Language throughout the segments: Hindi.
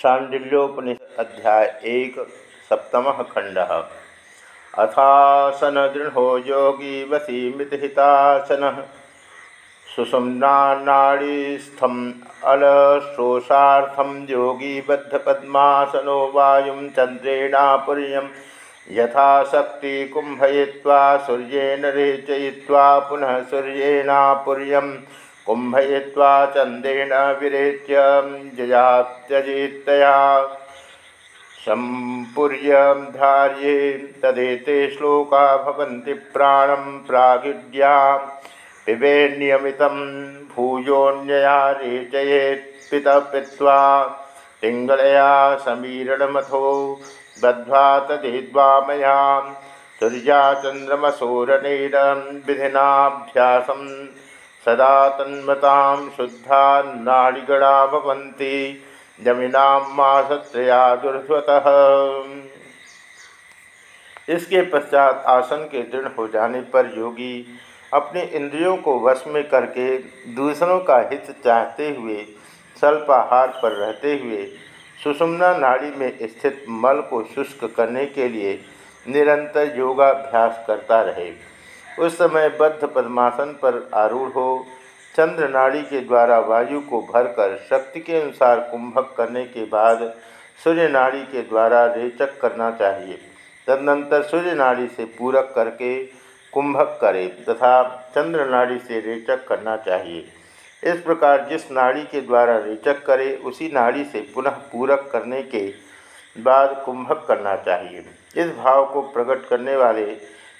शांडिल्योपनिषद अध्याय एक सप्तम खंड अथासन दृढ़ो योगी वसी मितहितासन सुषुम्नाड़ीस्थम अलशोषार्थम योगी बद्ध पद्मासनो वायु चंद्रेणापुर्य यथाशक्ति कुंभय्वा सूर्येण रेचय्वा पुनः सूर्येणापुर्यम कुंभय्वा चंद्रेण विरेच्य जयात्यजितया। संपूर्य धार्ये तदेते श्लोका प्राणं प्रागिड्या पिबे नियमित भूयोन्यया रेचयेत् पित पित्वा। पिङ्गलया समीरणमथो बद्ध्वा तदेद्वामयां सूर्या चन्द्रमसूरणेन विधिनाभ्यासं सदा तन्मता शुद्धा नाड़ीगणा भवन्ति जमीनाम मासत्रयादुर्ध्वतः इसके पश्चात आसन के दृढ़ हो जाने पर योगी अपने इंद्रियों को वश में करके दूसरों का हित चाहते हुए स्वल्पाहार पर रहते हुए सुषुम्ना नाड़ी में स्थित मल को शुष्क करने के लिए निरंतर योगाभ्यास करता रहे। उस समय बद्ध पद्मासन पर आरूढ़ हो, चंद्र नाड़ी के द्वारा वायु को भरकर शक्ति के अनुसार कुंभक करने के बाद सूर्य नाड़ी के द्वारा रेचक करना चाहिए। तदनंतर सूर्य नाड़ी से पूरक करके कुंभक करे तथा चंद्र नाड़ी से रेचक करना चाहिए। इस प्रकार जिस नाड़ी के द्वारा रेचक करे, उसी नाड़ी से पुनः पूरक करने के बाद कुंभक करना चाहिए। इस भाव को प्रकट करने वाले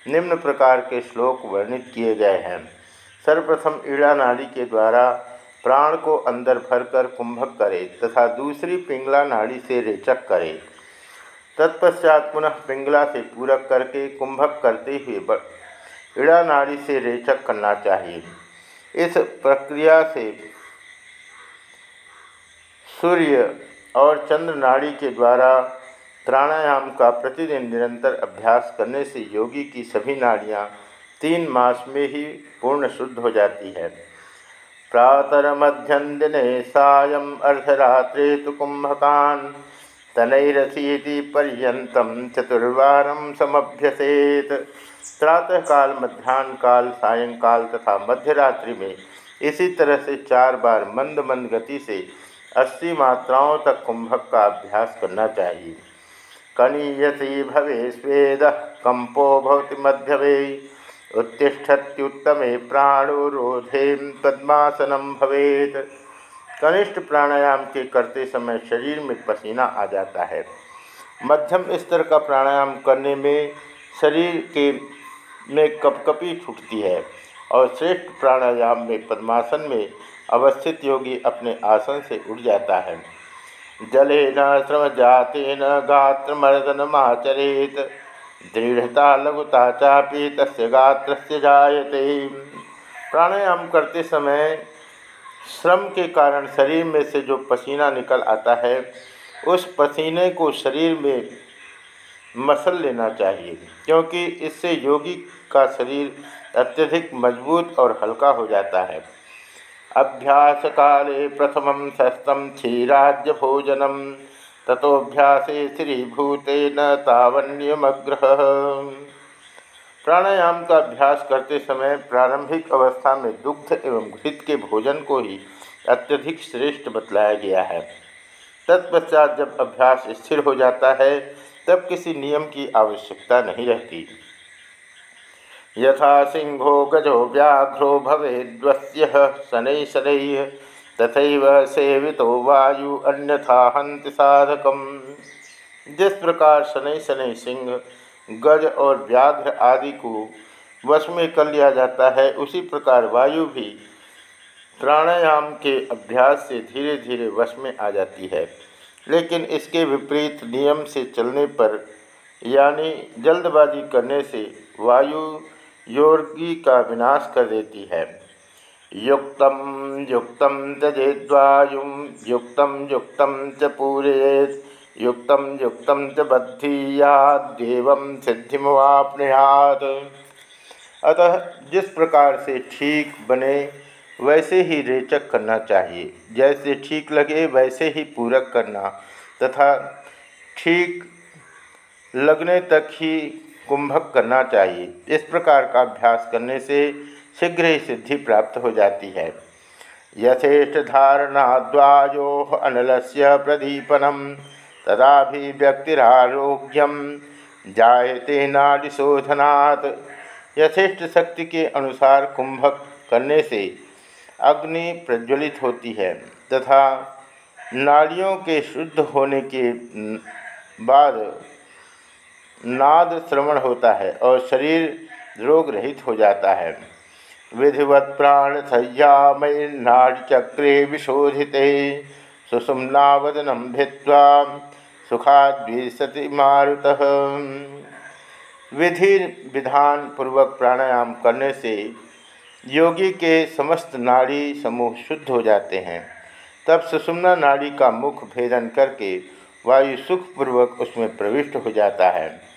निम्न प्रकार के श्लोक वर्णित किए गए हैं। सर्वप्रथम ईड़ा नाड़ी के द्वारा प्राण को अंदर भरकर कुंभक करे तथा दूसरी पिंगला नाड़ी से रेचक करे। तत्पश्चात पुनः पिंगला से पूरक करके कुंभक करते हुए ईड़ा नाड़ी से रेचक करना चाहिए। इस प्रक्रिया से सूर्य और चंद्र नाड़ी के द्वारा प्राणायाम का प्रतिदिन निरंतर अभ्यास करने से योगी की सभी नाड़ियाँ तीन मास में ही पूर्ण शुद्ध हो जाती है। प्रातर मध्यम दिने सायं अर्धरात्रे तो कुंभकान तनैरसीति पर्यतम चतुर्वार समभ्यसेत। प्रातःकाल मध्यान्ह काल सायंकाल तथा मध्यरात्रि में इसी तरह से चार बार मंद मंद गति से अस्सी मात्राओं तक कुंभक का अभ्यास करना चाहिए। कनीयसी भवे स्वेद, कंपो भवति मध्यवे उत्तिष्ठत्युत्तमे प्राणोरोधे पद्मासनम भवेत। कनिष्ठ प्राणायाम के करते समय शरीर में पसीना आ जाता है। मध्यम स्तर का प्राणायाम करने में शरीर के में कपकपी छूटती है और श्रेष्ठ प्राणायाम में पद्मासन में अवस्थित योगी अपने आसन से उठ जाता है। जलेन श्रमजातेन गात्रमर्दनमाचरेत। दृढ़ता लघुता चापी तस्य गात्र जायते। प्राणायाम करते समय श्रम के कारण शरीर में से जो पसीना निकल आता है, उस पसीने को शरीर में मसल लेना चाहिए, क्योंकि इससे योगी का शरीर अत्यधिक मज़बूत और हल्का हो जाता है। अभ्यास काले प्रथम षष्ठम क्षीराज्य भोजनम तथोभ्यासे श्रीभूते न तावन्यमग्रह। प्राणायाम का अभ्यास करते समय प्रारंभिक अवस्था में दुग्ध एवं घृत के भोजन को ही अत्यधिक श्रेष्ठ बतलाया गया है। तत्पश्चात जब अभ्यास स्थिर हो जाता है, तब किसी नियम की आवश्यकता नहीं रहती। यथा सिंहो गजो व्याघ्रो भवेद्वस्य शनै शनै तथा सेवितो वायु अन्यथा हंत साधक जिस प्रकार शनै शनै सिंह, गज और व्याघ्र आदि को वश में कर लिया जाता है, उसी प्रकार वायु भी प्राणायाम के अभ्यास से धीरे धीरे वश में आ जाती है। लेकिन इसके विपरीत नियम से चलने पर, यानी जल्दबाजी करने से वायु योगी का विनाश कर देती है। युक्त युक्त त्यजेद्वायु युक्त युक्त च पूरेत युक्त युक्त च बद्धीयादेव सिद्धिमवापनुयात। अतः जिस प्रकार से ठीक बने, वैसे ही रेचक करना चाहिए। जैसे ठीक लगे, वैसे ही पूरक करना। तथा ठीक लगने तक ही कुंभक करना चाहिए। इस प्रकार का अभ्यास करने से शीघ्र ही सिद्धि प्राप्त हो जाती है। यथेष्ट धारणाद्वायो अनल से प्रदीपनम तदाभिव्यक्तिरारोग्यम जायते नादिशोधनात् यथेष्ट शक्ति के अनुसार कुंभक करने से अग्नि प्रज्वलित होती है तथा नाड़ियों के शुद्ध होने के बाद नाद श्रवण होता है और शरीर रोग रहित हो जाता है। विधिवत प्राण सज्जामय नाड़चक्रे विशोधिते सुषुम्नावदनम भित्वा सुखाद्विशति मारुत। विधि विधान पूर्वक प्राणायाम करने से योगी के समस्त नाड़ी समूह शुद्ध हो जाते हैं। तब सुषुम्ना नाड़ी का मुख भेदन करके वायु सुखपूर्वक उसमें प्रविष्ट हो जाता है।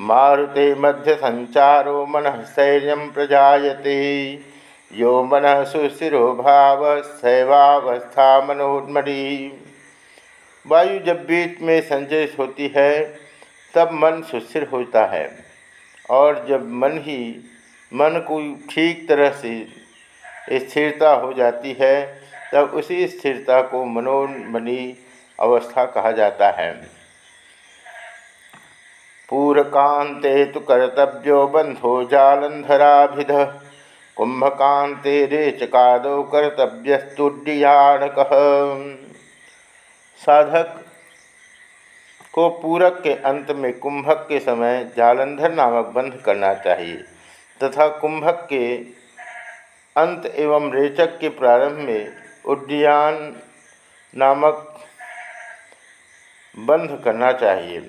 मारुते मध्य संचारो मन शैर्य प्रजाते यो मन सुशिरो भाव शैवावस्था मनोन्मरी वायु जब बीच में संचय होती है, तब मन सुस्थिर होता है। और जब मन ही मन को ठीक तरह से स्थिरता हो जाती है, तब उसी स्थिरता को मनोन्मनी अवस्था कहा जाता है। पूरकांते तो कर्तव्यो बंधो जालंधराभिध कुंभकांते रेचकादो कर्तव्यस्तुड्डियाणक साधक को पूरक के अंत में कुंभक के समय जालंधर नामक बंध करना चाहिए, तथा कुंभक के अंत एवं रेचक के प्रारंभ में उड्डयन नामक बंध करना चाहिए।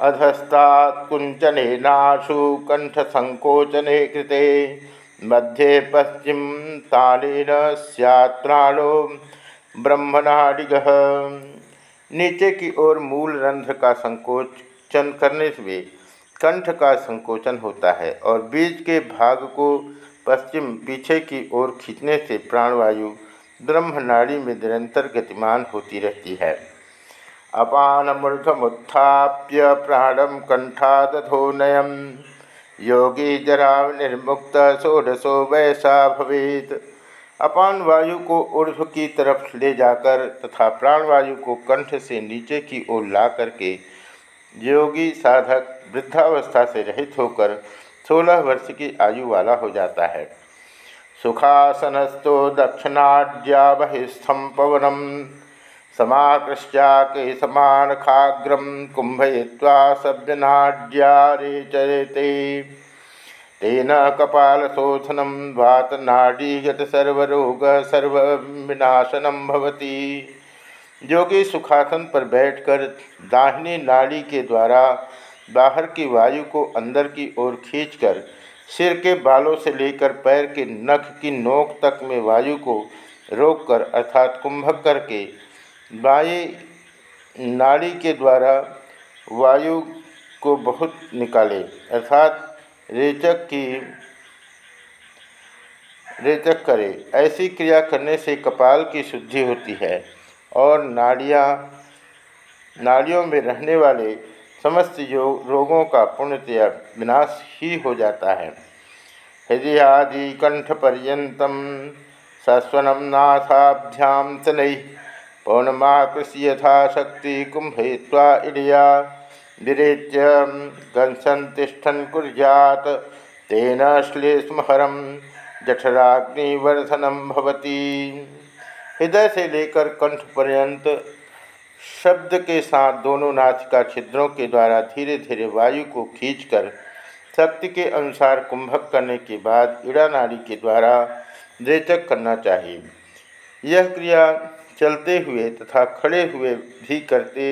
अधस्तात्कुंचने नाशु कंठ संकोचने कृते। मध्ये पश्चिम तालेन सैत्राणो ब्रह्मणाडिग नीचे की ओर मूल रंध्र का संकोचन करने से कंठ का संकोचन होता है और बीज के भाग को पश्चिम पीछे की ओर खींचने से प्राणवायु ब्रह्म नाड़ी में निरंतर गतिमान होती रहती है। अपान मूर्धमुत्थाप्य प्राणम कंठादधोनयम योगी जरा निर्मुक्त षोडशो वैसा भवेत। अपान वायु को ऊर्ध्व की तरफ़ ले जाकर तथा प्राणवायु को कंठ से नीचे की ओर ला करके योगी साधक वृद्धावस्था से रहित होकर सोलह वर्ष की आयु वाला हो जाता है। सुखासनस्थो दक्षिणाज्या बहिस्थम पवनम। समाकृष्या समान खाग्रम कुंभय्वा सभ्यनाड्या चरते। तेन कपालशोधनं वातनाडीगत सर्वरोग भवती। योगी सुखासन पर बैठकर दाहिनी नाड़ी के द्वारा बाहर की वायु को अंदर की ओर खींचकर सिर के बालों से लेकर पैर के नख की नोक तक में वायु को रोककर अर्थात कुंभक करके बाई नाड़ी के द्वारा वायु को बहुत निकाले, अर्थात रेचक की रेचक करे। ऐसी क्रिया करने से कपाल की शुद्धि होती है और नाड़ियाँ, नाड़ियों में रहने वाले समस्त योग रोगों का पूर्णतया विनाश ही हो जाता है। हृदय आदि कंठ पर्यतम सस्वनम नाथाभ्याम शनै पौर्णमाकृष्य यथाशक्ति कुंभय्वा इडिया। विरेच्य गंसंतिष्ठन कुर्यात। तेन श्लेष्महरम जठराग्निवर्धनम भवती। हृदय से लेकर कंठ पर्यंत शब्द के साथ दोनों नाचिका छिद्रों के द्वारा धीरे धीरे वायु को खींचकर शक्ति के अनुसार कुंभक करने के बाद इड़ा नाड़ी के द्वारा रेचक करना चाहिए। यह क्रिया चलते हुए तथा खड़े हुए भी करते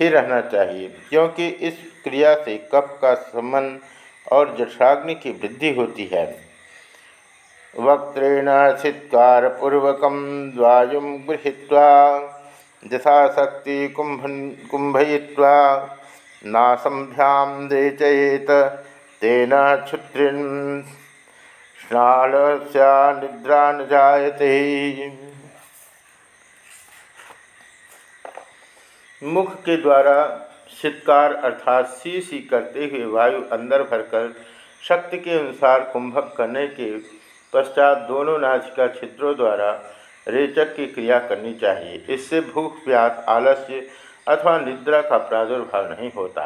ही रहना चाहिए, क्योंकि इस क्रिया से कफ का समन और जठाग्नि की वृद्धि होती है। वक्रेण पूर्वक वायु गृहीत्वा यथाशक्ति कुंभ कुंभय्वा नासंभ्याम रेचयेत, तेन क्षुत्रिन स्नाल निद्रा न जायते। मुख के द्वारा शीतकार अर्थात सी सी करते हुए वायु अंदर भरकर शक्ति के अनुसार कुंभक करने के पश्चात दोनों नाचिका छिद्रों द्वारा रेचक की क्रिया करनी चाहिए। इससे भूख, प्यास, आलस्य अथवा निद्रा का प्रादुर्भाव नहीं होता।